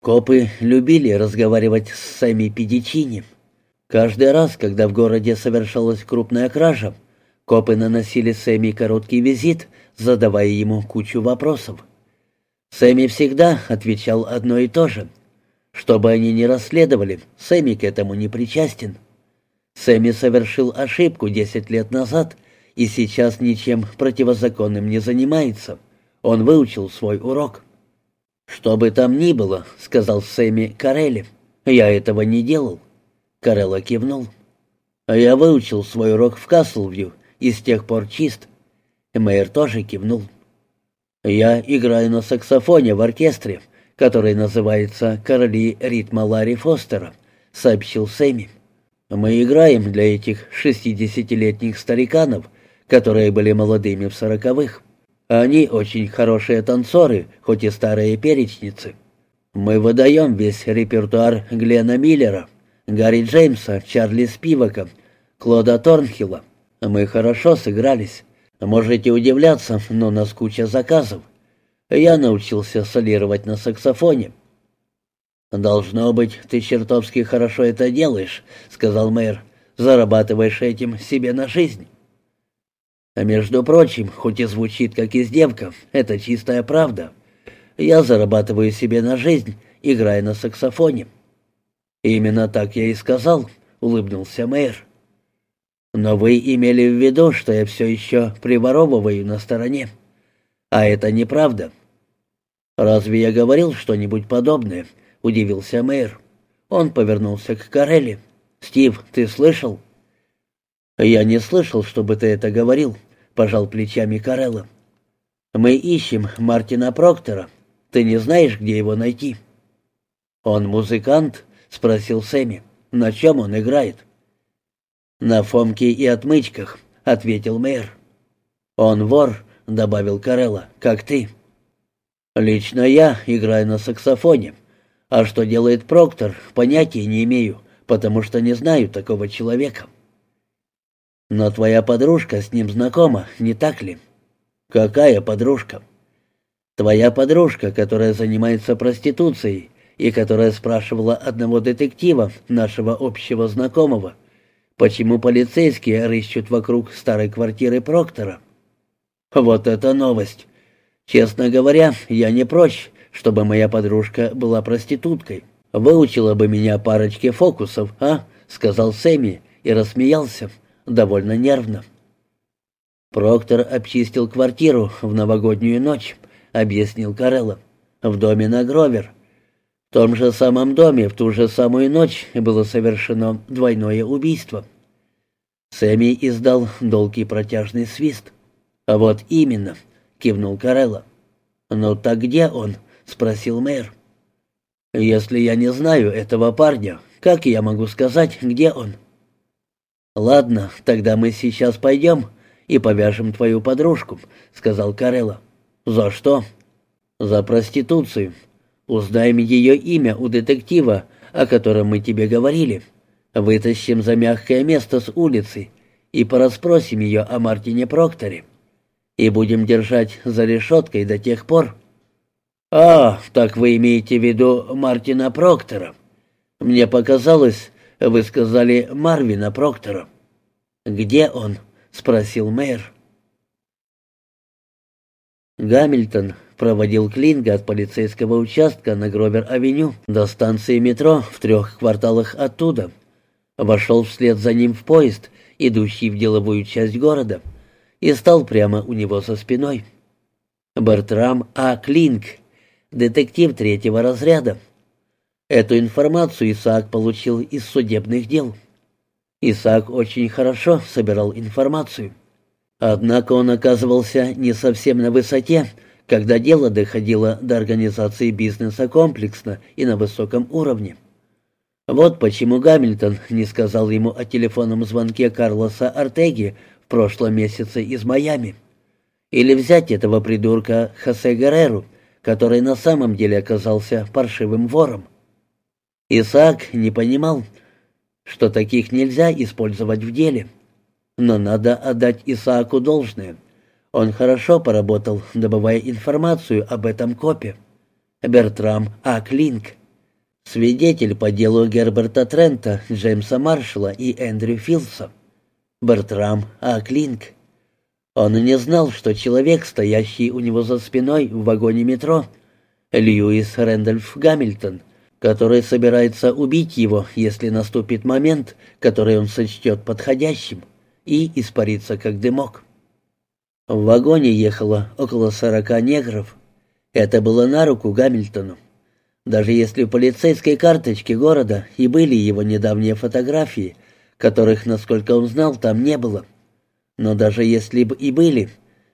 Копы любили разговаривать с Сэмми Педичини. Каждый раз, когда в городе совершалась крупная кража, копы наносили Сэмми короткий визит, задавая ему кучу вопросов. Сэмми всегда отвечал одно и то же. Что бы они ни расследовали, Сэмми к этому не причастен. Сэмми совершил ошибку десять лет назад и сейчас ничем противозаконным не занимается. Он выучил свой урок. «Что бы там ни было», — сказал Сэмми Карелли, — «я этого не делал». Карелла кивнул. «Я выучил свой урок в Каслвью и с тех пор чист». Мэйр тоже кивнул. «Я играю на саксофоне в оркестре, который называется «Короли ритма Ларри Фостера», — сообщил Сэмми. «Мы играем для этих шестидесятилетних стариканов, которые были молодыми в сороковых. Они очень хорошие танцоры, хоть и старые перечницы. Мы выдаем весь репертуар Глена Миллера, Гарри Джеймса, Чарли Спивака, Клода Торнхилла. Мы хорошо сыгрались. Можете удивляться, но нас куча заказов. Я научился солировать на саксофоне. «Должно быть, ты чертовски хорошо это делаешь», — сказал мэр. «Зарабатываешь этим себе на жизнь». А между прочим, хоть и звучит как издевка, это чистая правда. Я зарабатываю себе на жизнь, играя на саксофоне. Именно так я и сказал, улыбнулся мэр. Но вы имели в виду, что я все еще приворовываю на стороне. А это неправда. Разве я говорил что-нибудь подобное? Удивился мэр. Он повернулся к Карелли. «Стив, ты слышал?» «Я не слышал, чтобы ты это говорил», пожал плечами Карелла. «Мы ищем Мартина Проктора. Ты не знаешь, где его найти?» «Он музыкант?» — спросил Сэмми. «На чем он играет?» «На фомке и отмычках», — ответил мэр. «Он вор», — добавил Карелла, — «как ты». «Лично я играю на саксофоне. А что делает Проктор, понятия не имею, потому что не знаю такого человека». Но твоя подружка с ним знакома, не так ли? Какая подружка? Твоя подружка, которая занимается проституцией и которая спрашивала одного детектива, нашего общего знакомого, почему полицейские рыщут вокруг старой квартиры Проктора. Вот это новость. Честно говоря, я не прочь, чтобы моя подружка была проституткой. Выучила бы меня парочке фокусов, а? сказал Сэмми и рассмеялся довольно нервно. «Проктор обчистил квартиру в новогоднюю ночь», — объяснил Карелло. «В доме на Гровер. В том же самом доме в ту же самую ночь было совершено двойное убийство». Сэмми издал долгий протяжный свист. «А вот именно», — кивнул Карелло. «Ну так где он?» — спросил мэр. «Если я не знаю этого парня, как я могу сказать, где он?» «Ладно, тогда мы сейчас пойдем и повяжем твою подружку», — сказал Карелла. «За что?» «За проституцию. Узнаем ее имя у детектива, о котором мы тебе говорили. Вытащим за мягкое место с улицы и порасспросим ее о Мартине Прокторе. И будем держать за решеткой до тех пор». «А, так вы имеете в виду Мартина Проктора?» «Мне показалось, вы сказали Марвина Проктора». «Где он?» — спросил мэр. Гамильтон проводил Клинга от полицейского участка на Гровер-авеню до станции метро в трех кварталах оттуда. Вошел вслед за ним в поезд, идущий в деловую часть города, и стал прямо у него со спиной. Бертрам А. Клинг, детектив третьего разряда, Эту информацию Исаак получил из судебных дел. Исаак очень хорошо собирал информацию. Однако он оказывался не совсем на высоте, когда дело доходило до организации бизнеса комплексно и на высоком уровне. Вот почему Гамильтон не сказал ему о телефонном звонке Карлоса Артеги в прошлом месяце из Майами. Или взять этого придурка Хосе Герреру, который на самом деле оказался паршивым вором. Исаак не понимал, что таких нельзя использовать в деле. Но надо отдать Исааку должное. Он хорошо поработал, добывая информацию об этом копе. Бертрам А. Клинк. Свидетель по делу Герберта Трента, Джеймса Маршалла и Эндрю Филса. Бертрам А. Клинк. Он не знал, что человек, стоящий у него за спиной в вагоне метро, Льюис Рэндольф Гамильтон, который собирается убить его, если наступит момент, который он сочтет подходящим, и испариться как дымок. В вагоне ехало около сорока негров. Это было на руку Гамильтону. Даже если в полицейской карточке города и были его недавние фотографии, которых, насколько он знал, там не было. Но даже если бы и были,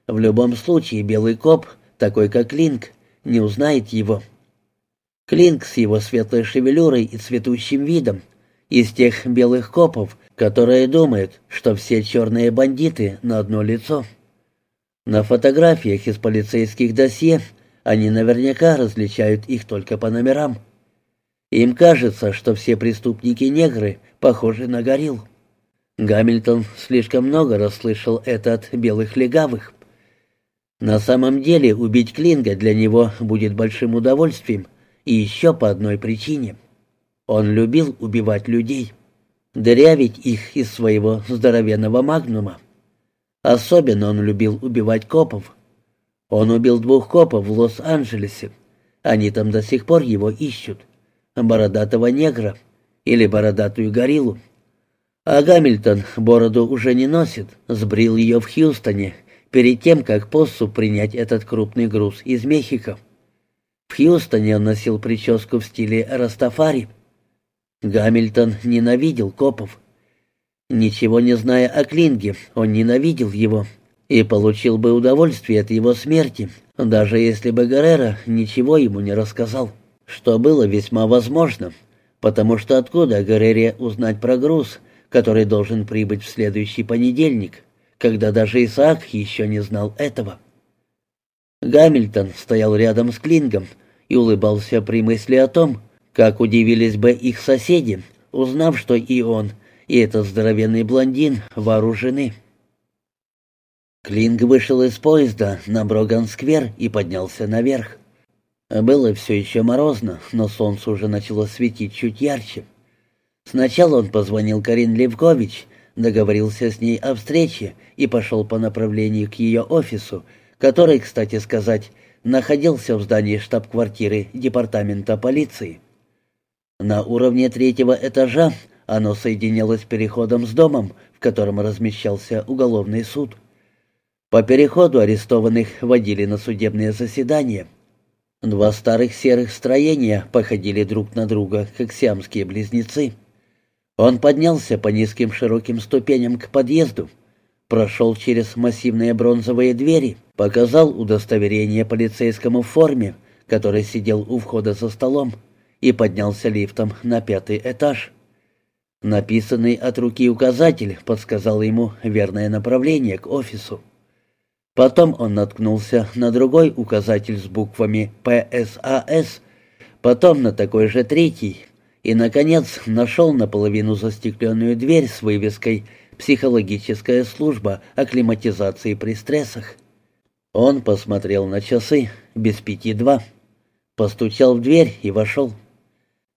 в любом случае белый коп, такой как Линк, не узнает его. Клинк с его светлой шевелюрой и цветущим видом, из тех белых копов, которые думают, что все черные бандиты на одно лицо. На фотографиях из полицейских досье они наверняка различают их только по номерам. Им кажется, что все преступники-негры похожи на горилл. Гамильтон слишком много расслышал это от белых легавых. На самом деле убить Клинга для него будет большим удовольствием, и еще по одной причине. Он любил убивать людей, дырявить их из своего здоровенного магнума. Особенно он любил убивать копов, он убил двух копов в Лос-Анджелесе. Они там до сих пор его ищут. Бородатого негра или бородатую гориллу. А Гамильтон бороду уже не носит, сбрил ее в Хьюстоне, перед тем, как Поссу принять этот крупный груз из Мехико. В Хьюстоне он носил прическу в стиле Растафари. Гамильтон ненавидел копов. Ничего не зная о Клинге, он ненавидел его и получил бы удовольствие от его смерти, даже если бы Геррера ничего ему не рассказал, что было весьма возможно, потому что откуда Геррере узнать про груз, который должен прибыть в следующий понедельник, когда даже Исаак еще не знал этого. Гамильтон стоял рядом с Клингом и улыбался при мысли о том, как удивились бы их соседи, узнав, что и он, и этот здоровенный блондин вооружены. Клинг вышел из поезда на Броган-сквер и поднялся наверх. Было все еще морозно, но солнце уже начало светить чуть ярче. Сначала он позвонил Карин Левкович, договорился с ней о встрече и пошел по направлению к ее офису, который, кстати сказать, находился в здании штаб-квартиры департамента полиции. На уровне третьего этажа оно соединялось переходом с домом, в котором размещался уголовный суд. По переходу арестованных водили на судебные заседания. Два старых серых строения походили друг на друга, как сиамские близнецы. Он поднялся по низким широким ступеням к подъезду, прошел через массивные бронзовые двери, показал удостоверение полицейскому в форме, который сидел у входа за столом, и поднялся лифтом на пятый этаж. Написанный от руки указатель подсказал ему верное направление к офису. Потом он наткнулся на другой указатель с буквами «ПСАС», потом на такой же третий, и, наконец, нашел наполовину застекленную дверь с вывеской «Психологическая служба акклиматизации при стрессах». Он посмотрел на часы, без пяти два, постучал в дверь и вошел.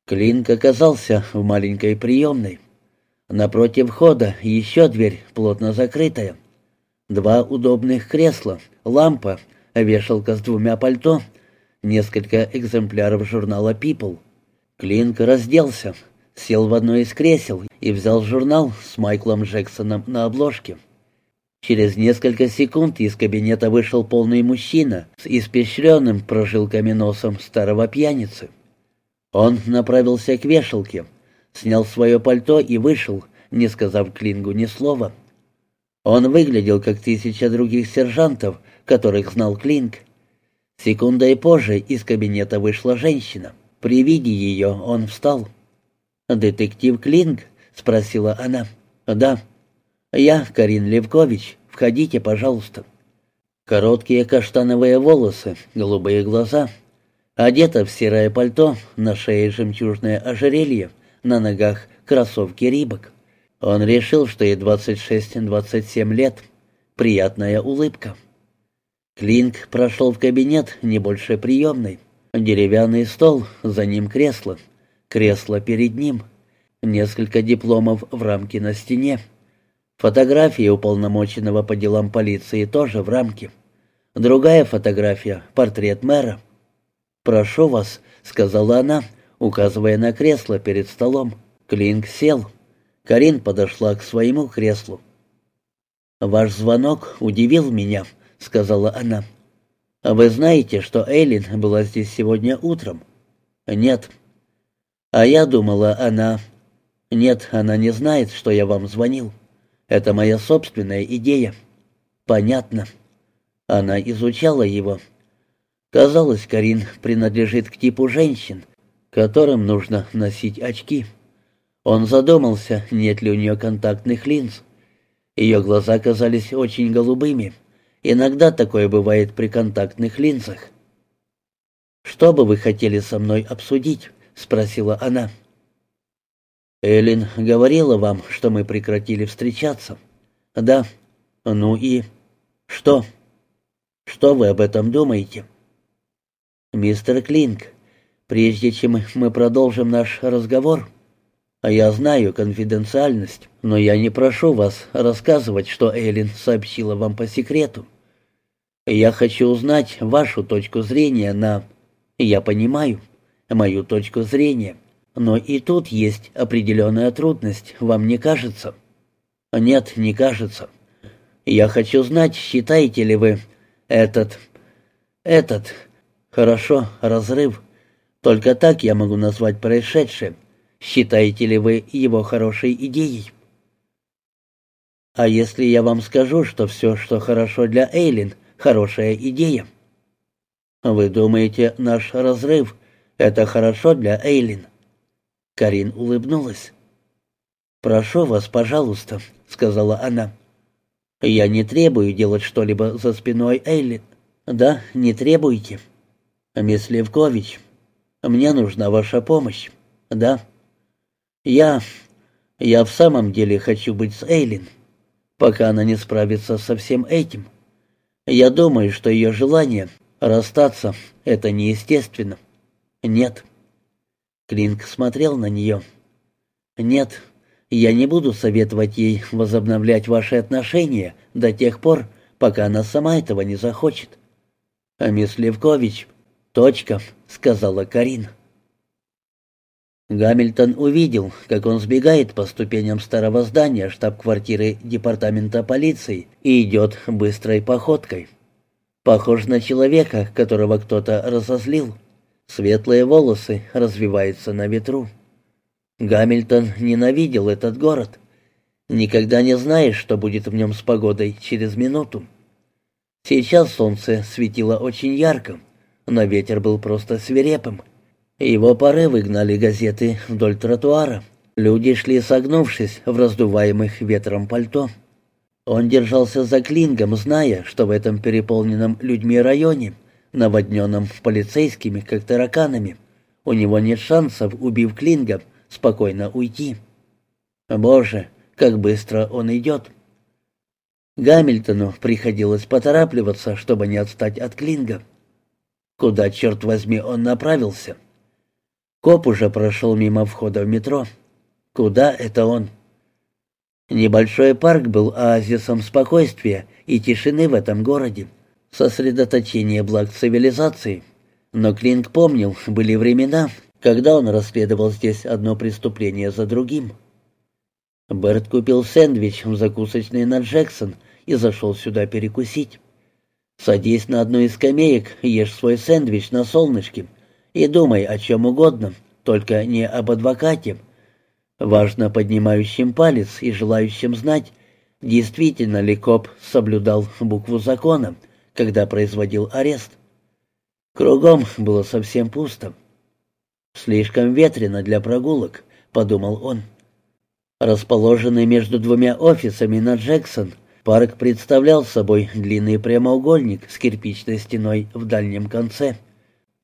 Клинк оказался в маленькой приемной. Напротив входа еще дверь, плотно закрытая. Два удобных кресла, лампа, вешалка с двумя пальто, несколько экземпляров журнала People. Клинк разделся, сел в одно из кресел и взял журнал с Майклом Джексоном на обложке. Через несколько секунд из кабинета вышел полный мужчина с испещренным прожилками носом старого пьяницы. Он направился к вешалке, снял свое пальто и вышел, не сказав Клингу ни слова. Он выглядел как тысяча других сержантов, которых знал Клинк. Секундой позже из кабинета вышла женщина. При виде ее он встал. «Детектив Клинк?» — спросила она. «Да». «Я Карин Левкович. Входите, пожалуйста». Короткие каштановые волосы, голубые глаза. Одета в серое пальто, на шее жемчужное ожерелье, на ногах кроссовки Рибок. Он решил, что ей 26-27 лет. Приятная улыбка. Клинк прошел в кабинет, не больше приемной. Деревянный стол, за ним кресло. кресло перед ним, несколько дипломов в рамке на стене. Фотография уполномоченного по делам полиции тоже в рамке. Другая фотография — портрет мэра. «Прошу вас», — сказала она, указывая на кресло перед столом. Клинк сел. Карин подошла к своему креслу. «Ваш звонок удивил меня», — сказала она. «Вы знаете, что Эйлин была здесь сегодня утром?» «Нет». «А я думала, она...» «Нет, она не знает, что я вам звонил. Это моя собственная идея». «Понятно». Она изучала его. Казалось, Карин принадлежит к типу женщин, которым нужно носить очки. Он задумался, нет ли у нее контактных линз. Ее глаза казались очень голубыми. Иногда такое бывает при контактных линзах. «Что бы вы хотели со мной обсудить?» — спросила она. «Эллин говорила вам, что мы прекратили встречаться?» «Да». «Ну и...» «Что?» «Что вы об этом думаете?» «Мистер Клинк, прежде чем мы продолжим наш разговор, а я знаю конфиденциальность, но я не прошу вас рассказывать, что Эллин сообщила вам по секрету. Я хочу узнать вашу точку зрения на... Я понимаю, мою точку зрения, но и тут есть определенная трудность, вам не кажется? Нет, не кажется. Я хочу знать, считаете ли вы этот... этот... Хорошо, разрыв. Только так я могу назвать происшедшее. Считаете ли вы его хорошей идеей? А если я вам скажу, что все, что хорошо для Эйлин, хорошая идея? Вы думаете, наш разрыв — это хорошо для Эйлин? Карин улыбнулась. «Прошу вас, пожалуйста», — сказала она. «Я не требую делать что-либо за спиной Эйлин». «Да, не требуйте». «Мисс Левкович, мне нужна ваша помощь». «Да». «Я... я в самом деле хочу быть с Эйлин, пока она не справится со всем этим. Я думаю, что ее желание расстаться — это неестественно». «Нет». Клинк смотрел на нее. «Нет, я не буду советовать ей возобновлять ваши отношения до тех пор, пока она сама этого не захочет». «А мисс Левкович, «Точка», — сказала Карин. Гамильтон увидел, как он сбегает по ступеням старого здания штаб-квартиры департамента полиции и идет быстрой походкой. Похож на человека, которого кто-то разозлил. Светлые волосы развиваются на ветру. Гамильтон ненавидел этот город. Никогда не знаешь, что будет в нем с погодой через минуту. Сейчас солнце светило очень ярко но ветер был просто свирепым. Его порывы гнали газеты вдоль тротуара. Люди шли согнувшись в раздуваемых ветром пальто. Он держался за клингом, зная, что в этом переполненном людьми районе, наводненном полицейскими, как тараканами, у него нет шансов, убив клинга, спокойно уйти. Боже, как быстро он идет! Гамильтону приходилось поторапливаться, чтобы не отстать от клинга. Куда, черт возьми, он направился? Коп уже прошел мимо входа в метро. Куда это он? Небольшой парк был оазисом спокойствия и тишины в этом городе, сосредоточение благ цивилизации. Но Клинк помнил, были времена, когда он расследовал здесь одно преступление за другим. Берт купил сэндвич в закусочной на Джексон и зашел сюда перекусить. Садись на одну из скамеек, ешь свой сэндвич на солнышке и думай о чем угодно, только не об адвокате. Важно поднимающим палец и желающим знать, действительно ли коп соблюдал букву закона, когда производил арест. Кругом было совсем пусто. «Слишком ветрено для прогулок», — подумал он. Расположенный между двумя офисами на Джексон — Парк представлял собой длинный прямоугольник с кирпичной стеной в дальнем конце.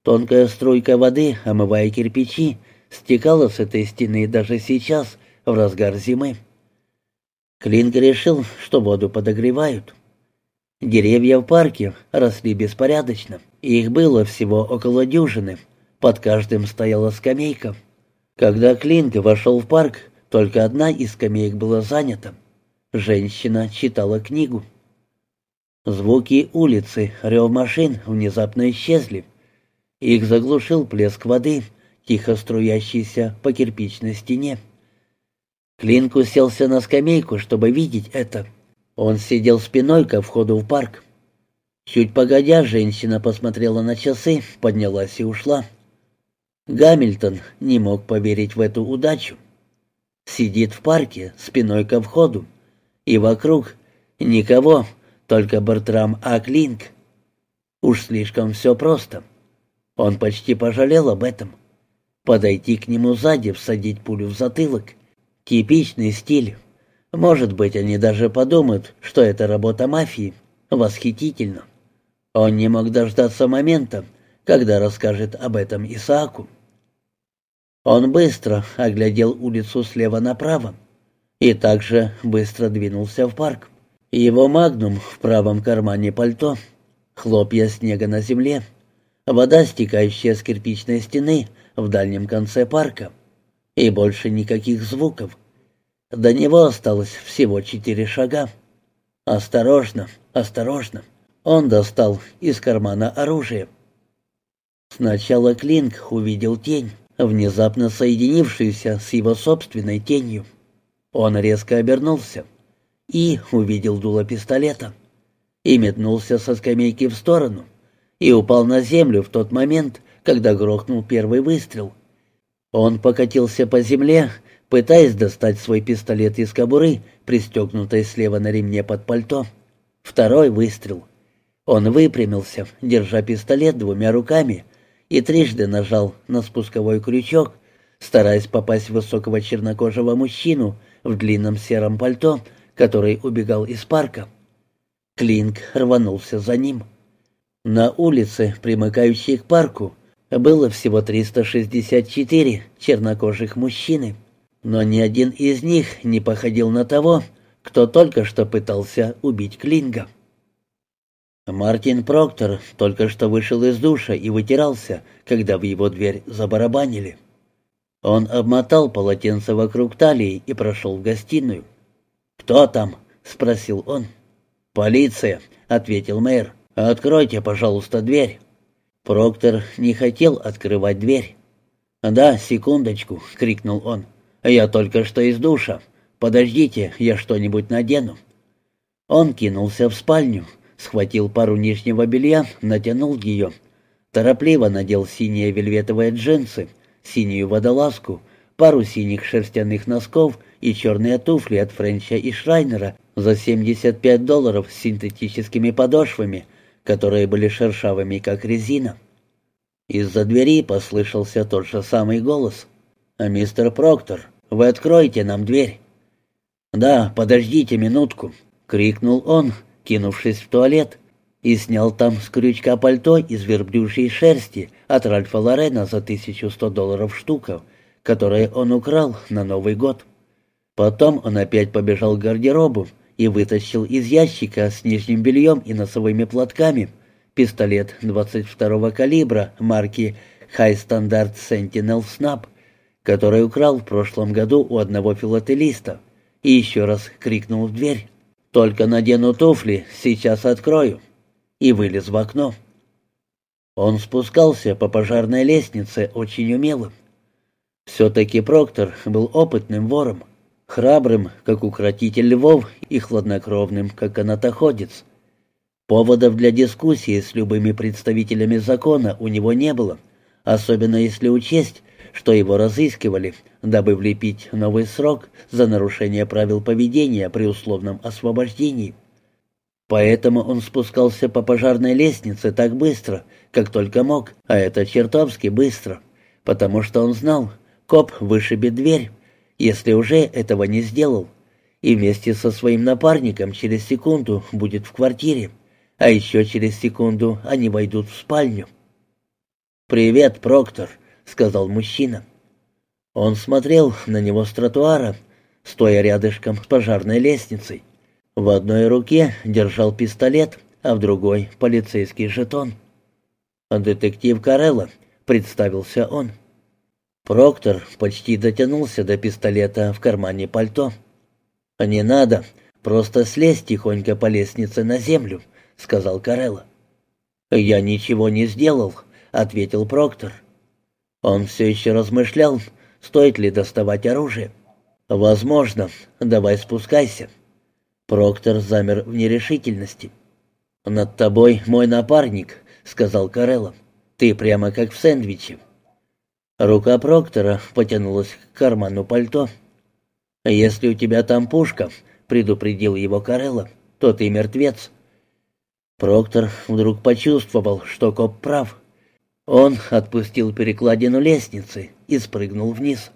Тонкая струйка воды, омывая кирпичи, стекала с этой стены даже сейчас, в разгар зимы. Клинк решил, что воду подогревают. Деревья в парке росли беспорядочно. Их было всего около дюжины. Под каждым стояла скамейка. Когда Клинк вошел в парк, только одна из скамеек была занята. Женщина читала книгу. Звуки улицы, рев машин внезапно исчезли. Их заглушил плеск воды, тихо струящийся по кирпичной стене. Клинк уселся на скамейку, чтобы видеть это. Он сидел спиной ко входу в парк. Чуть погодя, женщина посмотрела на часы, поднялась и ушла. Гамильтон не мог поверить в эту удачу. Сидит в парке, спиной ко входу, и вокруг никого, только Бертрам Аклинг. Уж слишком все просто. Он почти пожалел об этом. Подойти к нему сзади, всадить пулю в затылок. Типичный стиль. Может быть, они даже подумают, что это работа мафии. Восхитительно. Он не мог дождаться момента, когда расскажет об этом Исааку. Он быстро оглядел улицу слева направо и также быстро двинулся в парк. Его магнум в правом кармане пальто, хлопья снега на земле, вода, стекающая с кирпичной стены в дальнем конце парка, и больше никаких звуков. До него осталось всего четыре шага. Осторожно, осторожно. Он достал из кармана оружие. Сначала Клинк увидел тень, внезапно соединившуюся с его собственной тенью. Он резко обернулся и увидел дуло пистолета. И метнулся со скамейки в сторону и упал на землю в тот момент, когда грохнул первый выстрел. Он покатился по земле, пытаясь достать свой пистолет из кобуры, пристегнутой слева на ремне под пальто. Второй выстрел — он выпрямился, держа пистолет двумя руками, и трижды нажал на спусковой крючок, стараясь попасть в высокого чернокожего мужчину в длинном сером пальто, который убегал из парка. Клинк рванулся за ним. На улице, примыкающей к парку, было всего 364 чернокожих мужчины, но ни один из них не походил на того, кто только что пытался убить Клинга. Мартин Проктор только что вышел из душа и вытирался, когда в его дверь забарабанили. Он обмотал полотенце вокруг талии и прошел в гостиную. «Кто там?» — спросил он. «Полиция», — ответил мэр. «Откройте, пожалуйста, дверь». Проктор не хотел открывать дверь. «Да, секундочку», — крикнул он. «Я только что из душа. Подождите, я что-нибудь надену». Он кинулся в спальню, схватил пару нижнего белья, натянул ее. Торопливо надел синие вельветовые джинсы, синюю водолазку, пару синих шерстяных носков и черные туфли от Френча и Шрайнера за 75 долларов с синтетическими подошвами, которые были шершавыми, как резина. Из-за двери послышался тот же самый голос. «А «Мистер Проктор, вы откроете нам дверь?» «Да, подождите минутку», — крикнул он, кинувшись в туалет, и снял там с крючка пальто из верблюжьей шерсти от Ральфа Лорена за 1100 долларов штука, которое он украл на Новый год. Потом он опять побежал к гардеробу и вытащил из ящика с нижним бельем и носовыми платками пистолет 22-го калибра марки High Standard Sentinel Snap, который украл в прошлом году у одного филателиста, и еще раз крикнул в дверь. Только надену туфли, сейчас открою». И вылез в окно. Он спускался по пожарной лестнице очень умелым. Все-таки Проктор был опытным вором, храбрым, как укротитель львов, и хладнокровным, как канатоходец. Поводов для дискуссии с любыми представителями закона у него не было, особенно если учесть, что его разыскивали, дабы влепить новый срок за нарушение правил поведения при условном освобождении. Поэтому он спускался по пожарной лестнице так быстро, как только мог, а это чертовски быстро, потому что он знал, коп вышибет дверь, если уже этого не сделал, и вместе со своим напарником через секунду будет в квартире, а еще через секунду они войдут в спальню. «Привет, Проктор», — сказал мужчина. Он смотрел на него с тротуара, стоя рядышком с пожарной лестницей. В одной руке держал пистолет, а в другой — полицейский жетон. «Детектив Карелла», — представился он. Проктор почти дотянулся до пистолета в кармане пальто. «Не надо, просто слезь тихонько по лестнице на землю», — сказал Карелла. «Я ничего не сделал», — ответил Проктор. Он все еще размышлял, стоит ли доставать оружие. «Возможно. Давай спускайся». Проктор замер в нерешительности. «Над тобой мой напарник», — сказал Карелла. «Ты прямо как в сэндвиче». Рука Проктора потянулась к карману пальто. «Если у тебя там пушка», — предупредил его Карелла, — «то ты мертвец». Проктор вдруг почувствовал, что коп прав. Он отпустил перекладину лестницы и спрыгнул вниз.